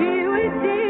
you with you.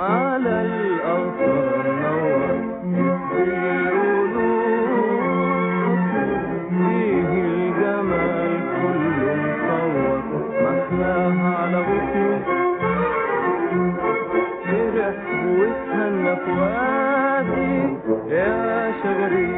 على الأوطان نور. في القلوب فيه الجمال كله. مصور محلاها على غصنه فرح وتهنى فؤادي يا شجري